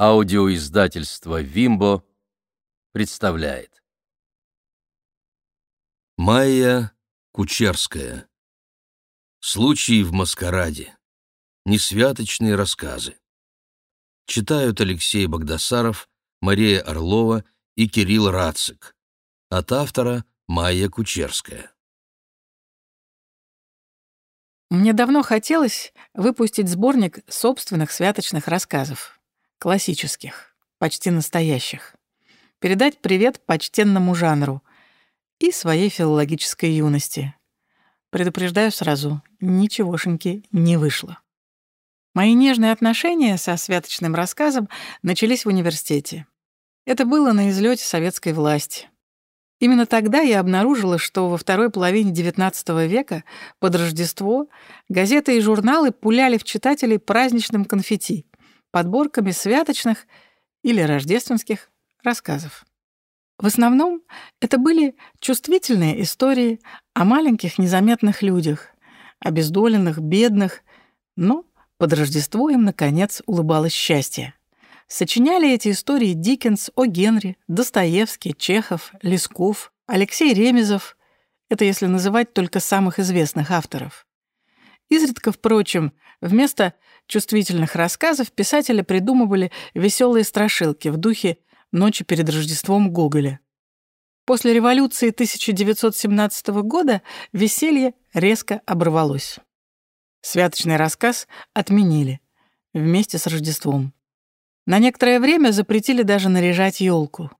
Аудиоиздательство «Вимбо» представляет. Майя Кучерская. Случаи в маскараде. Несвяточные рассказы. Читают Алексей Богдасаров, Мария Орлова и Кирилл Рацик. От автора Майя Кучерская. Мне давно хотелось выпустить сборник собственных святочных рассказов классических, почти настоящих. Передать привет почтенному жанру и своей филологической юности. Предупреждаю сразу, ничегошеньки не вышло. Мои нежные отношения со святочным рассказом начались в университете. Это было на излете советской власти. Именно тогда я обнаружила, что во второй половине XIX века под Рождество газеты и журналы пуляли в читателей праздничным конфетти подборками святочных или рождественских рассказов. В основном это были чувствительные истории о маленьких незаметных людях, обездоленных, бедных, но под Рождество им, наконец, улыбалось счастье. Сочиняли эти истории Диккенс, О. Генри, Достоевский, Чехов, Лесков, Алексей Ремезов. Это если называть только самых известных авторов. Изредка, впрочем, вместо чувствительных рассказов писатели придумывали веселые страшилки в духе «Ночи перед Рождеством» Гоголя. После революции 1917 года веселье резко оборвалось. Святочный рассказ отменили вместе с Рождеством. На некоторое время запретили даже наряжать елку.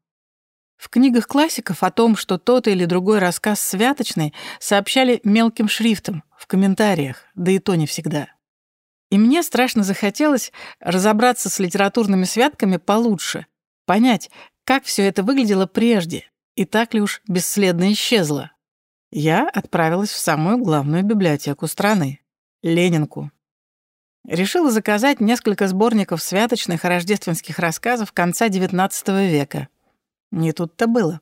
В книгах классиков о том, что тот или другой рассказ святочный, сообщали мелким шрифтом, в комментариях, да и то не всегда. И мне страшно захотелось разобраться с литературными святками получше, понять, как все это выглядело прежде и так ли уж бесследно исчезло. Я отправилась в самую главную библиотеку страны — Ленинку. Решила заказать несколько сборников святочных и рождественских рассказов конца XIX века — не тут-то было.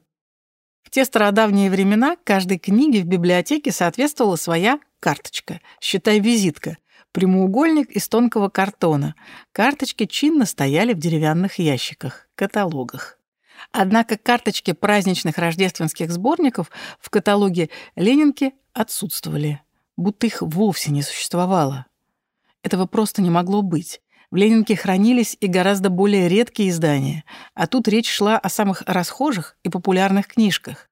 В те стародавние времена каждой книге в библиотеке соответствовала своя карточка, считай визитка, прямоугольник из тонкого картона. Карточки чинно стояли в деревянных ящиках, каталогах. Однако карточки праздничных рождественских сборников в каталоге Ленинки отсутствовали, будто их вовсе не существовало. Этого просто не могло быть. В Ленинке хранились и гораздо более редкие издания, а тут речь шла о самых расхожих и популярных книжках.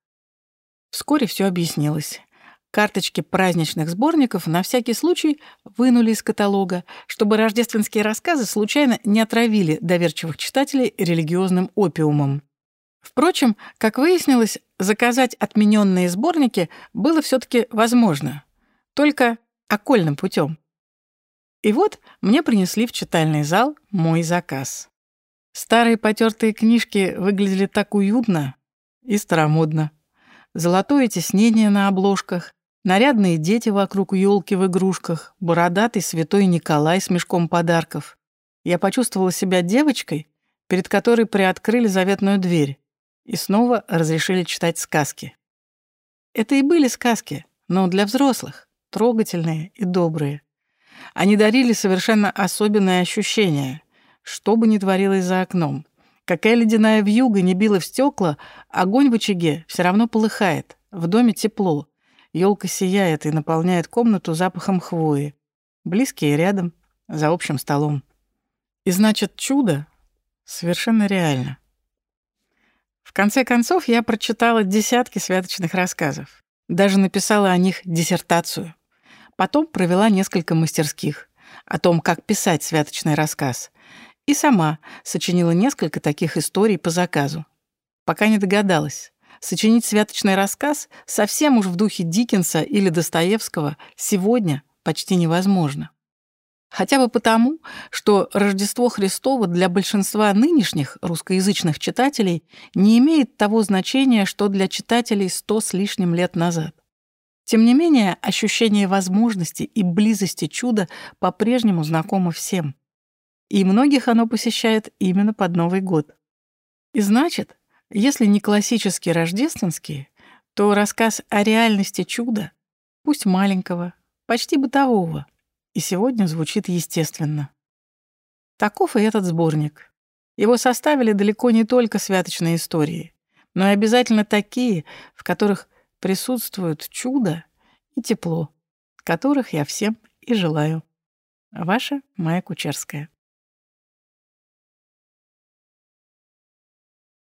Вскоре все объяснилось. Карточки праздничных сборников на всякий случай вынули из каталога, чтобы рождественские рассказы случайно не отравили доверчивых читателей религиозным опиумом. Впрочем, как выяснилось, заказать отмененные сборники было все таки возможно, только окольным путем. И вот мне принесли в читальный зал мой заказ. Старые потертые книжки выглядели так уютно и старомодно. Золотое тиснение на обложках, нарядные дети вокруг елки в игрушках, бородатый святой Николай с мешком подарков. Я почувствовала себя девочкой, перед которой приоткрыли заветную дверь и снова разрешили читать сказки. Это и были сказки, но для взрослых, трогательные и добрые. Они дарили совершенно особенное ощущение, что бы ни творилось за окном. Какая ледяная вьюга не била в стекла, огонь в очаге все равно полыхает, в доме тепло. Елка сияет и наполняет комнату запахом хвои. Близкие рядом, за общим столом. И значит, чудо совершенно реально. В конце концов, я прочитала десятки святочных рассказов. Даже написала о них диссертацию. Потом провела несколько мастерских о том, как писать святочный рассказ. И сама сочинила несколько таких историй по заказу. Пока не догадалась. Сочинить святочный рассказ совсем уж в духе Диккенса или Достоевского сегодня почти невозможно. Хотя бы потому, что Рождество Христово для большинства нынешних русскоязычных читателей не имеет того значения, что для читателей сто с лишним лет назад. Тем не менее, ощущение возможности и близости чуда по-прежнему знакомо всем. И многих оно посещает именно под Новый год. И значит, если не классический рождественский, то рассказ о реальности чуда, пусть маленького, почти бытового, и сегодня звучит естественно. Таков и этот сборник. Его составили далеко не только святочные истории, но и обязательно такие, в которых присутствуют чудо и тепло, которых я всем и желаю. Ваша Майя Кучерская.